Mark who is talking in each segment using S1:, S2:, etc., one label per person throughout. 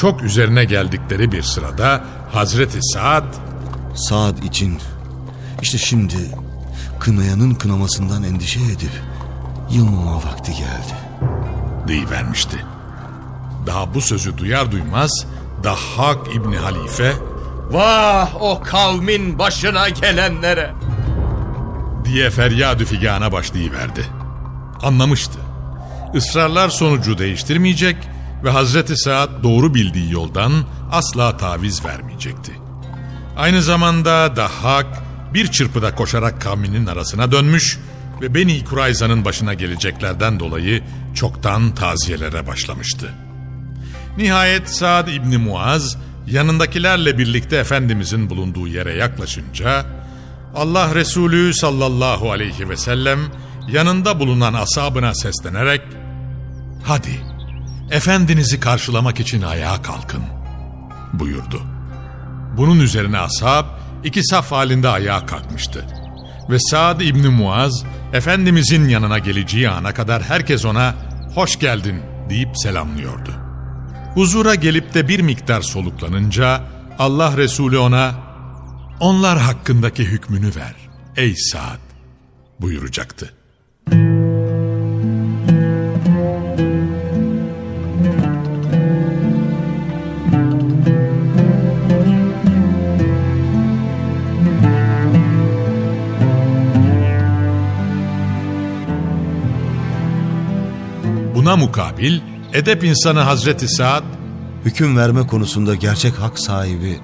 S1: Çok üzerine geldikleri bir sırada Hazreti Saad
S2: Saat için işte şimdi kınayanın kınamasından endişe edip yılmama vakti geldi.
S1: deyivermişti. Daha bu sözü duyar duymaz Dahhak İbni Halife
S3: Vah o kavmin başına gelenlere.
S1: diye feryadü figana başlayıverdi. Anlamıştı. Israrlar sonucu değiştirmeyecek ve Hazreti Saad doğru bildiği yoldan asla taviz vermeyecekti. Aynı zamanda Dahhak bir çırpıda koşarak kavminin arasına dönmüş ve Beni Kurayza'nın başına geleceklerden dolayı çoktan taziyelere başlamıştı. Nihayet Saad İbni Muaz yanındakilerle birlikte Efendimizin bulunduğu yere yaklaşınca Allah Resulü sallallahu aleyhi ve sellem yanında bulunan asabına seslenerek Hadi efendinizi karşılamak için ayağa kalkın buyurdu. Bunun üzerine ashab iki saf halinde ayağa kalkmıştı. Ve Saad İbni Muaz Efendimizin yanına geleceği ana kadar herkes ona hoş geldin deyip selamlıyordu. Huzura gelip de bir miktar soluklanınca Allah Resulü ona onlar hakkındaki hükmünü ver ey Saad buyuracaktı. Buna mukabil edep insanı Hazreti Saad
S2: Hüküm verme konusunda gerçek hak sahibi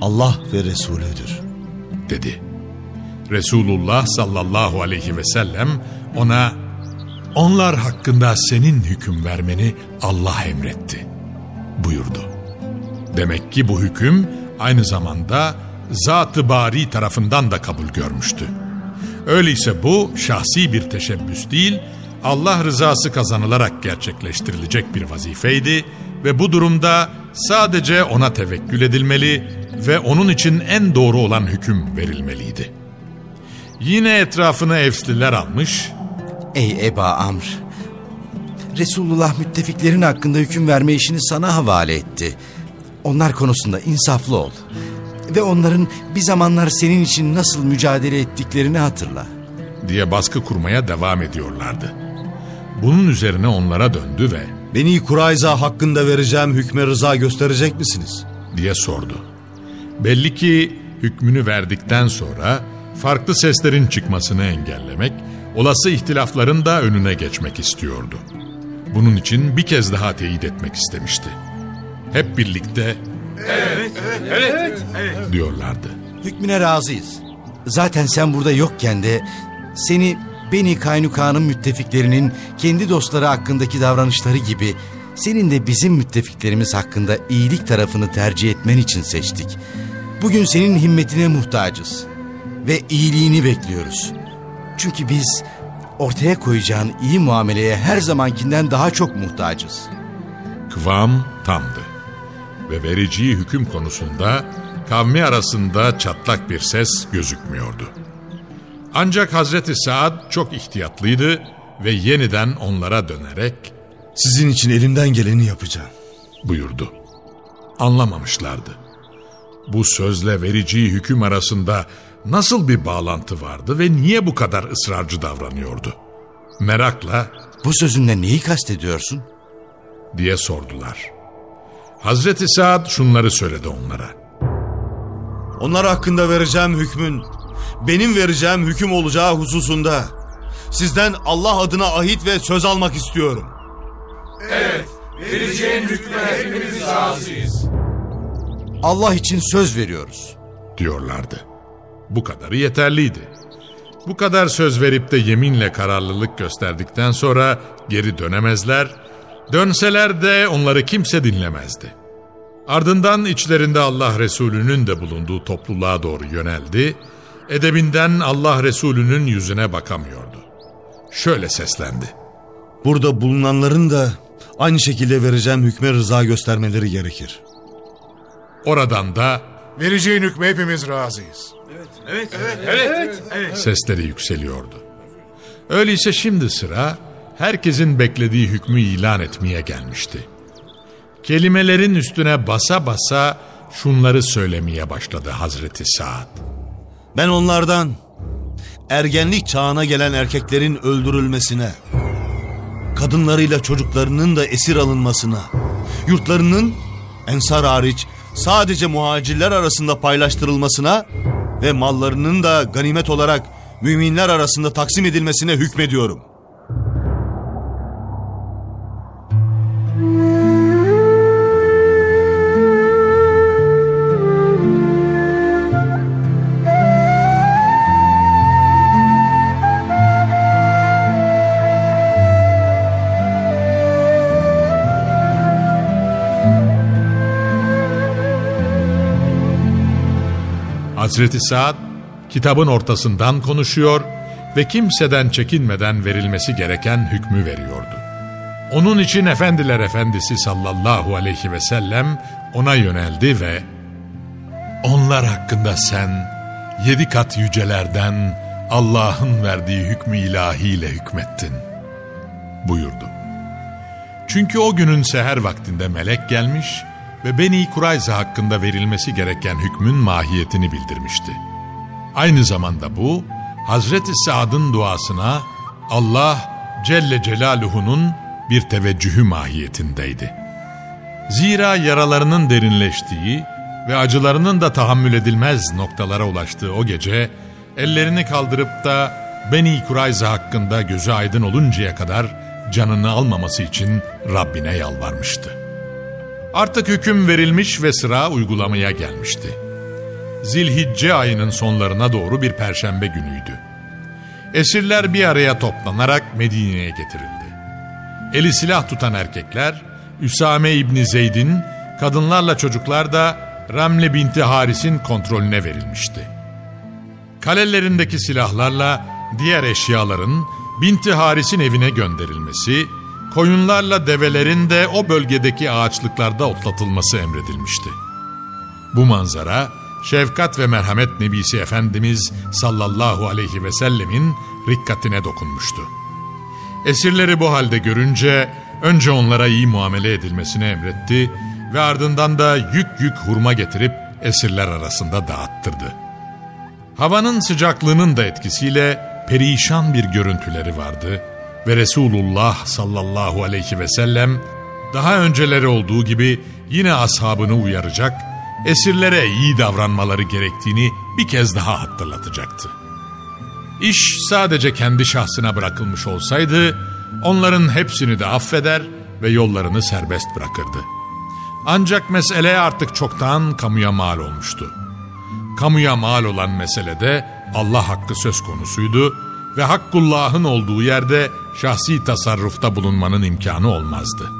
S2: Allah ve Resulüdür.
S1: dedi. Resulullah sallallahu aleyhi ve sellem ona onlar hakkında senin hüküm vermeni Allah emretti buyurdu. Demek ki bu hüküm aynı zamanda Zat-ı Bari tarafından da kabul görmüştü. Öyleyse bu şahsi bir teşebbüs değil, Allah rızası kazanılarak gerçekleştirilecek bir vazifeydi ve bu durumda sadece ona tevekkül edilmeli ve onun için en doğru olan hüküm verilmeliydi. Yine etrafını evsliler almış,
S4: Ey Eba Amr! Resulullah müttefiklerin hakkında hüküm verme işini sana havale etti. Onlar konusunda insaflı ol. Ve onların bir zamanlar senin için nasıl mücadele ettiklerini hatırla.
S1: diye baskı kurmaya devam ediyorlardı. Bunun üzerine onlara döndü ve
S2: Beni Kurayza hakkında vereceğim hükme rıza gösterecek misiniz?
S1: diye sordu. Belli ki hükmünü verdikten sonra farklı seslerin çıkmasını engellemek, olası ihtilafların da önüne geçmek istiyordu. Bunun için bir kez daha teyit etmek istemişti. Hep birlikte diyorlardı.
S4: Hükmüne razıyız. Zaten sen burada yokken de seni Beni Kaynuka'nın müttefiklerinin kendi dostları hakkındaki davranışları gibi senin de bizim müttefiklerimiz hakkında iyilik tarafını tercih etmen için seçtik. Bugün senin himmetine muhtacız ve iyiliğini bekliyoruz. Çünkü biz ortaya koyacağın iyi muameleye her zamankinden daha çok muhtacız.
S1: Kıvam tamdı. Ve vericiyi hüküm konusunda kavmi arasında çatlak bir ses gözükmüyordu. Ancak Hazreti Saad çok ihtiyatlıydı ve yeniden onlara dönerek
S2: Sizin için elimden geleni yapacağım.
S1: buyurdu. Anlamamışlardı. Bu sözle vericiyi hüküm arasında nasıl bir bağlantı vardı ve niye bu kadar ısrarcı davranıyordu? Merakla
S4: Bu sözünle neyi kastediyorsun?
S1: diye sordular. Hazreti Saad şunları söyledi onlara.
S2: Onlar hakkında vereceğim hükmün, benim vereceğim hüküm olacağı hususunda sizden Allah adına ahit ve söz almak istiyorum.
S4: Allah için söz veriyoruz.
S1: diyorlardı. Bu kadarı yeterliydi. Bu kadar söz verip de yeminle kararlılık gösterdikten sonra geri dönemezler, dönseler de onları kimse dinlemezdi. Ardından içlerinde Allah Resulü'nün de bulunduğu topluluğa doğru yöneldi, edebinden Allah Resulü'nün yüzüne bakamıyordu. Şöyle seslendi.
S2: Burada bulunanların da aynı şekilde vereceğim hükme rıza göstermeleri gerekir.
S1: Oradan da
S5: Vereceğin hükme hepimiz razıyız.
S1: sesleri yükseliyordu. Öyleyse şimdi sıra herkesin beklediği hükmü ilan etmeye gelmişti. Kelimelerin üstüne basa basa şunları söylemeye başladı Hazreti Saad.
S2: Ben onlardan ergenlik çağına gelen erkeklerin öldürülmesine, kadınlarıyla çocuklarının da esir alınmasına, yurtlarının ensar hariç sadece muhacirler arasında paylaştırılmasına ve mallarının da ganimet olarak müminler arasında taksim edilmesine hükmediyorum.
S1: Hazreti Saad kitabın ortasından konuşuyor ve kimseden çekinmeden verilmesi gereken hükmü veriyordu. Onun için Efendiler Efendisi sallallahu aleyhi ve sellem ona yöneldi ve onlar hakkında sen yedi kat yücelerden Allah'ın verdiği hükmü ilahiyle hükmettin buyurdu. Çünkü o günün seher vaktinde melek gelmiş ve Beni Kurayza hakkında verilmesi gereken hükmün mahiyetini bildirmişti. Aynı zamanda bu, Hazreti Saad'ın duasına Allah Celle Celaluhu'nun bir teveccühü mahiyetindeydi. Zira yaralarının derinleştiği ve acılarının da tahammül edilmez noktalara ulaştığı o gece, ellerini kaldırıp da Beni Kurayza hakkında gözü aydın oluncaya kadar canını almaması için Rabbine yalvarmıştı. Artık hüküm verilmiş ve sıra uygulamaya gelmişti. Zilhicce ayının sonlarına doğru bir perşembe günüydü. Esirler bir araya toplanarak Medine'ye getirildi. Eli silah tutan erkekler, Üsame İbni Zeyd'in, kadınlarla çocuklar da Ramle binti Haris'in kontrolüne verilmişti. Kalelerindeki silahlarla diğer eşyaların Binti Haris'in evine gönderilmesi, koyunlarla develerin de o bölgedeki ağaçlıklarda otlatılması emredilmişti. Bu manzara, şefkat ve merhamet nebisi Efendimiz sallallahu aleyhi ve sellemin rikkatine dokunmuştu. Esirleri bu halde görünce önce onlara iyi muamele edilmesini emretti ve ardından da yük yük hurma getirip esirler arasında dağıttırdı. Havanın sıcaklığının da etkisiyle perişan bir görüntüleri vardı ve Resulullah sallallahu aleyhi ve sellem daha önceleri olduğu gibi yine ashabını uyaracak, esirlere iyi davranmaları gerektiğini bir kez daha hatırlatacaktı. İş sadece kendi şahsına bırakılmış olsaydı, onların hepsini de affeder ve yollarını serbest bırakırdı. Ancak mesele artık çoktan kamuya mal olmuştu. Kamuya mal olan meselede Allah hakkı söz konusuydu ve Hakkullah'ın olduğu yerde şahsi tasarrufta bulunmanın imkanı olmazdı.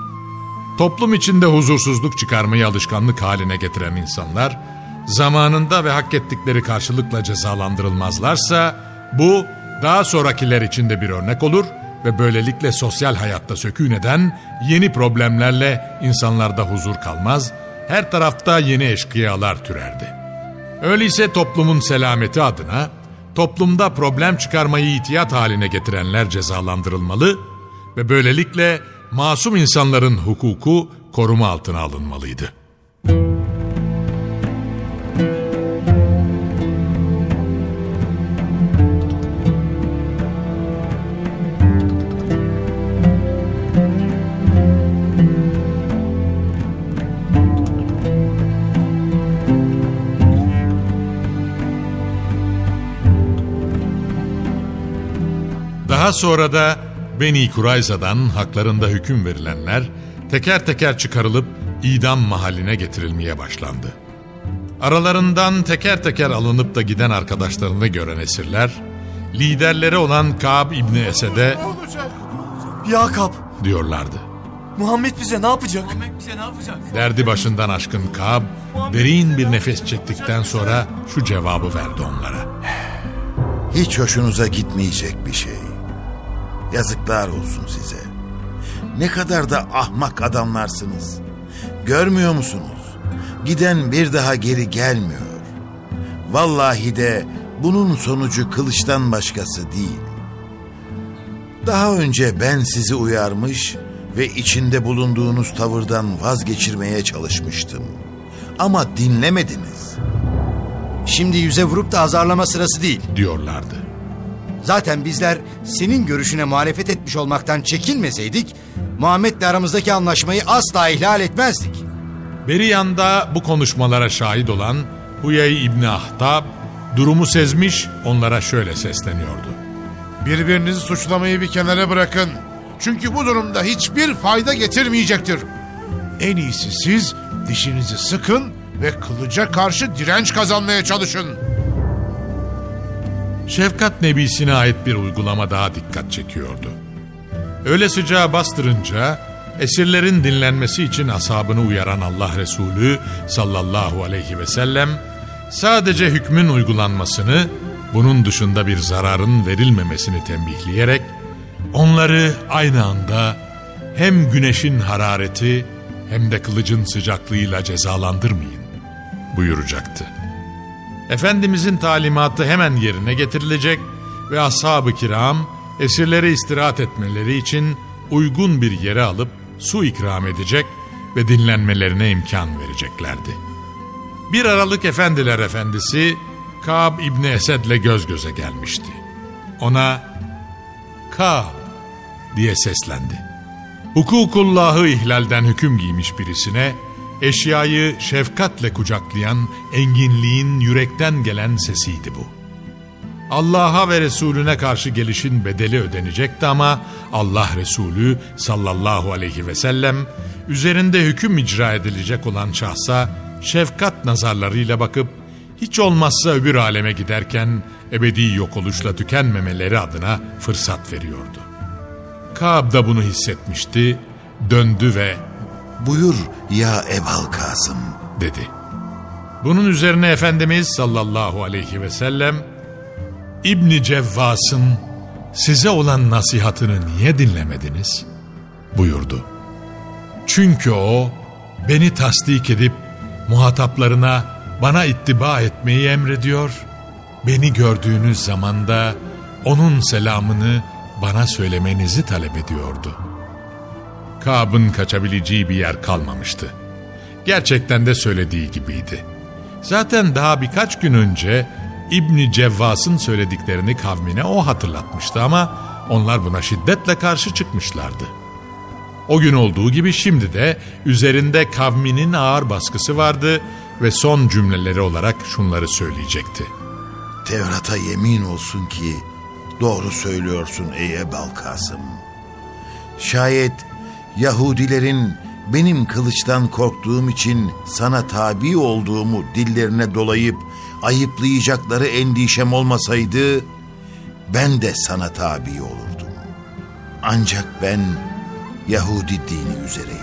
S1: Toplum içinde huzursuzluk çıkarmayı alışkanlık haline getiren insanlar, zamanında ve hak ettikleri karşılıkla cezalandırılmazlarsa, bu daha sonrakiler için de bir örnek olur ve böylelikle sosyal hayatta sökûn eden yeni problemlerle insanlarda huzur kalmaz, her tarafta yeni eşkıyalar türerdi. Öyleyse toplumun selameti adına toplumda problem çıkarmayı itiyat haline getirenler cezalandırılmalı ve böylelikle masum insanların hukuku koruma altına alınmalıydı. Daha sonra da Beni Kurayza'dan haklarında hüküm verilenler teker teker çıkarılıp idam mahalline getirilmeye başlandı. Aralarından teker teker alınıp da giden arkadaşlarını gören esirler, liderleri olan Kab İbni Esed'e
S6: Ya Kap,
S1: diyorlardı.
S6: Muhammed bize ne yapacak?
S1: Derdi başından aşkın Kab, derin bir nefes çektikten sonra şu cevabı verdi onlara.
S7: Hiç hoşunuza gitmeyecek bir şey. Yazıklar olsun size. Ne kadar da ahmak adamlarsınız. Görmüyor musunuz? Giden bir daha geri gelmiyor. Vallahi de bunun sonucu kılıçtan başkası değil. Daha önce ben sizi uyarmış ve içinde bulunduğunuz tavırdan vazgeçirmeye çalışmıştım. Ama dinlemediniz.
S4: Şimdi yüze vurup da azarlama sırası değil.
S1: diyorlardı.
S4: Zaten bizler senin görüşüne muhalefet etmiş olmaktan çekinmeseydik... Muhammed'le aramızdaki anlaşmayı asla ihlal etmezdik.
S1: Beri yanda bu konuşmalara şahit olan Huyey İbni Ahtab durumu sezmiş onlara şöyle sesleniyordu.
S5: Birbirinizi suçlamayı bir kenara bırakın. Çünkü bu durumda hiçbir fayda getirmeyecektir. En iyisi siz dişinizi sıkın ve kılıca karşı direnç kazanmaya çalışın.
S1: Şefkat Nebisi'ne ait bir uygulama daha dikkat çekiyordu. Öyle sıcağı bastırınca esirlerin dinlenmesi için ashabını uyaran Allah Resulü sallallahu aleyhi ve sellem sadece hükmün uygulanmasını bunun dışında bir zararın verilmemesini tembihleyerek onları aynı anda hem güneşin harareti hem de kılıcın sıcaklığıyla cezalandırmayın buyuracaktı. Efendimizin talimatı hemen yerine getirilecek ve ashab-ı kiram esirlere istirahat etmeleri için uygun bir yere alıp su ikram edecek ve dinlenmelerine imkan vereceklerdi. Bir Aralık Efendiler Efendisi Kab İbni Esed'le göz göze gelmişti. Ona Kab diye seslendi. Hukukullahı ihlalden hüküm giymiş birisine eşyayı şefkatle kucaklayan enginliğin yürekten gelen sesiydi bu. Allah'a ve Resulüne karşı gelişin bedeli ödenecekti ama Allah Resulü sallallahu aleyhi ve sellem üzerinde hüküm icra edilecek olan şahsa şefkat nazarlarıyla bakıp hiç olmazsa öbür aleme giderken ebedi yok oluşla tükenmemeleri adına fırsat veriyordu. Kaab da bunu hissetmişti, döndü ve
S7: Buyur ya Ebal Kasım.
S1: dedi. Bunun üzerine Efendimiz sallallahu aleyhi ve sellem İbni Cevvas'ın size olan nasihatını niye dinlemediniz? buyurdu. Çünkü o beni tasdik edip muhataplarına bana ittiba etmeyi emrediyor. Beni gördüğünüz zaman da onun selamını bana söylemenizi talep ediyordu. Kaab'ın kaçabileceği bir yer kalmamıştı. Gerçekten de söylediği gibiydi. Zaten daha birkaç gün önce İbni Cevvas'ın söylediklerini kavmine o hatırlatmıştı ama onlar buna şiddetle karşı çıkmışlardı. O gün olduğu gibi şimdi de üzerinde kavminin ağır baskısı vardı ve son cümleleri olarak şunları söyleyecekti.
S7: Tevrat'a yemin olsun ki doğru söylüyorsun ey Ebal Kasım. Şayet Yahudilerin benim kılıçtan korktuğum için sana tabi olduğumu dillerine dolayıp ayıplayacakları endişem olmasaydı ben de sana tabi olurdum. Ancak ben Yahudi dini üzereyim.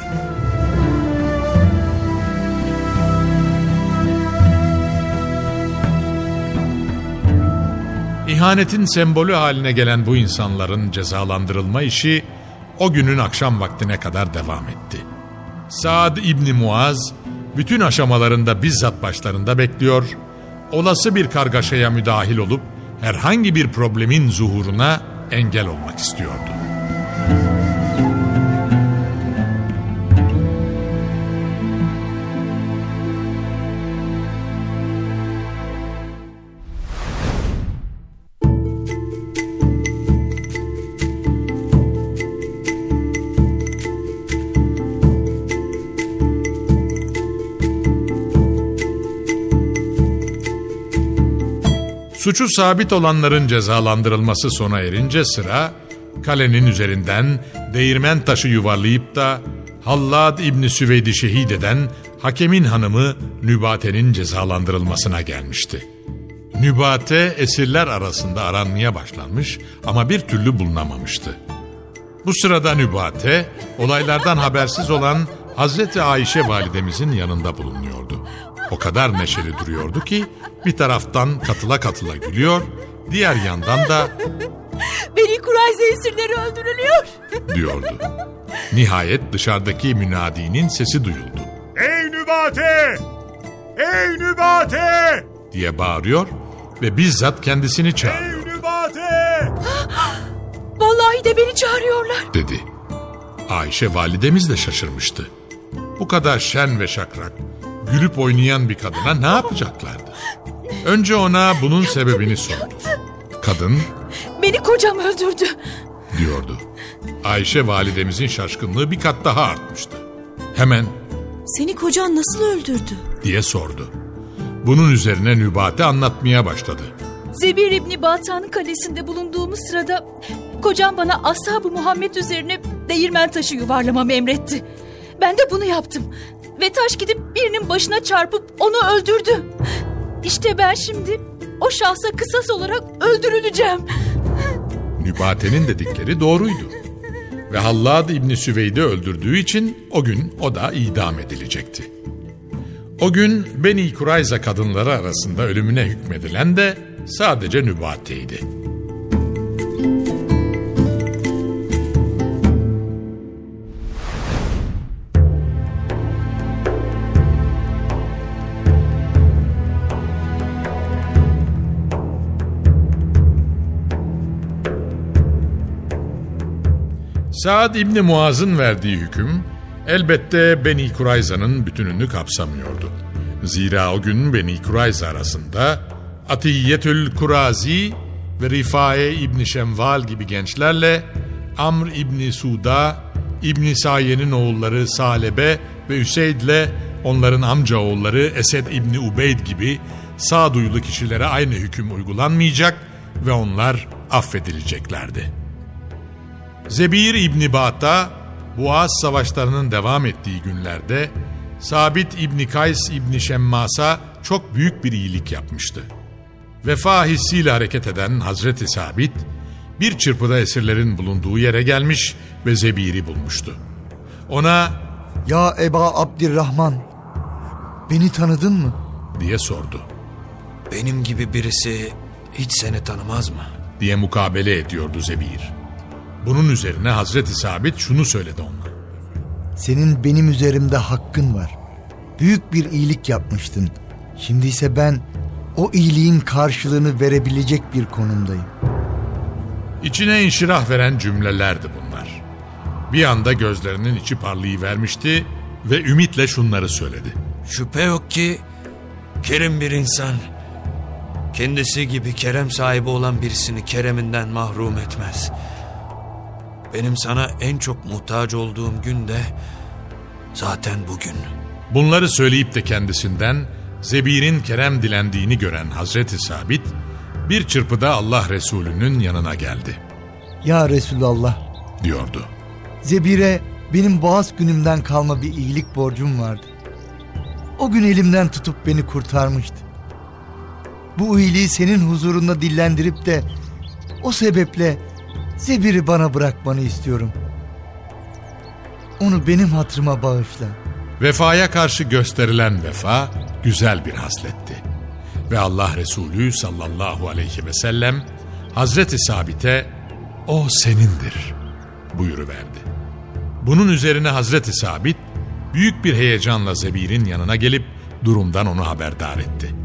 S1: İhanetin sembolü haline gelen bu insanların cezalandırılma işi o günün akşam vaktine kadar devam etti. Saad İbni Muaz bütün aşamalarında bizzat başlarında bekliyor, olası bir kargaşaya müdahil olup herhangi bir problemin zuhuruna engel olmak istiyordu. Suçu sabit olanların cezalandırılması sona erince sıra kalenin üzerinden değirmen taşı yuvarlayıp da Hallad İbni Süveyd'i şehit eden hakemin hanımı Nübate'nin cezalandırılmasına gelmişti. Nübate esirler arasında aranmaya başlanmış ama bir türlü bulunamamıştı. Bu sırada Nübate olaylardan habersiz olan Hazreti Ayşe validemizin yanında bulunuyordu. O kadar neşeli duruyordu ki bir taraftan katıla katıla gülüyor, diğer yandan da
S8: Beni Kurayza esirleri öldürülüyor.
S1: diyordu. Nihayet dışarıdaki münadinin sesi duyuldu.
S5: Ey Nübate! Ey Nübate!
S1: diye bağırıyor ve bizzat kendisini çağırıyor
S5: Nübate!
S8: Vallahi de beni çağırıyorlar.
S1: dedi. Ayşe validemiz de şaşırmıştı. Bu kadar şen ve şakrak, gülüp oynayan bir kadına ne yapacaklardı? Önce ona bunun sebebini sordu. Kadın
S8: Beni kocam öldürdü.
S1: diyordu. Ayşe validemizin şaşkınlığı bir kat daha artmıştı. Hemen
S8: Seni kocan nasıl öldürdü?
S1: diye sordu. Bunun üzerine Nübate anlatmaya başladı.
S8: Zebir İbni Batan'ın kalesinde bulunduğumuz sırada kocam bana ashab-ı Muhammed üzerine değirmen taşı yuvarlamamı emretti. Ben de bunu yaptım. Ve taş gidip birinin başına çarpıp onu öldürdü. İşte ben şimdi o şahsa kısas olarak öldürüleceğim.
S1: Nübate'nin dedikleri doğruydu. Ve Hallad İbni Süveyd'i öldürdüğü için o gün o da idam edilecekti. O gün Beni Kurayza kadınları arasında ölümüne hükmedilen de sadece Nübate'ydi. Saad İbni Muaz'ın verdiği hüküm elbette Beni Kurayza'nın bütününü kapsamıyordu. Zira o gün Beni Kurayza arasında Atiyyetül Kurazi ve Rifae İbni Şemval gibi gençlerle Amr İbni Suda, İbni Saye'nin oğulları Salebe ve Üseyd'le onların amca oğulları Esed İbni Ubeyd gibi sağduyulu kişilere aynı hüküm uygulanmayacak ve onlar affedileceklerdi. Zebir İbni Ba'ta Boğaz savaşlarının devam ettiği günlerde Sabit İbni Kays İbni Şemmas'a çok büyük bir iyilik yapmıştı. Vefa hissiyle hareket eden Hazreti Sabit bir çırpıda esirlerin bulunduğu yere gelmiş ve Zebir'i bulmuştu. Ona
S9: Ya Eba Abdirrahman, beni tanıdın mı?
S1: diye sordu.
S10: Benim gibi birisi hiç seni tanımaz mı?
S1: diye mukabele ediyordu Zebir. Bunun üzerine Hazreti Sabit şunu söyledi ona.
S9: Senin benim üzerimde hakkın var. Büyük bir iyilik yapmıştın. Şimdi ise ben o iyiliğin karşılığını verebilecek bir konumdayım.
S1: İçine inşirah veren cümlelerdi bunlar. Bir anda gözlerinin içi parlayıvermişti ve ümitle şunları söyledi.
S10: Şüphe yok ki kerim bir insan kendisi gibi kerem sahibi olan birisini kereminden mahrum etmez. Benim sana en çok muhtaç olduğum gün de zaten bugün.
S1: Bunları söyleyip de kendisinden Zebir'in kerem dilendiğini gören Hazreti Sabit bir çırpıda Allah Resulü'nün yanına geldi
S9: Ya Resulallah,
S1: diyordu.
S9: Zebire benim boğaz günümden kalma bir iyilik borcum vardı. O gün elimden tutup beni kurtarmıştı. Bu iyiliği senin huzurunda dillendirip de o sebeple Zebir'i bana bırakmanı istiyorum. Onu benim hatırıma bağışla.
S1: Vefaya karşı gösterilen vefa güzel bir hasletti. Ve Allah Resulü sallallahu aleyhi ve sellem Hazreti Sabit'e o senindir buyuruverdi. Bunun üzerine Hazreti Sabit büyük bir heyecanla Zebir'in yanına gelip durumdan onu haberdar etti.